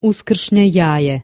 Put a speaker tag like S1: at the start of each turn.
S1: Uskršnje jaje.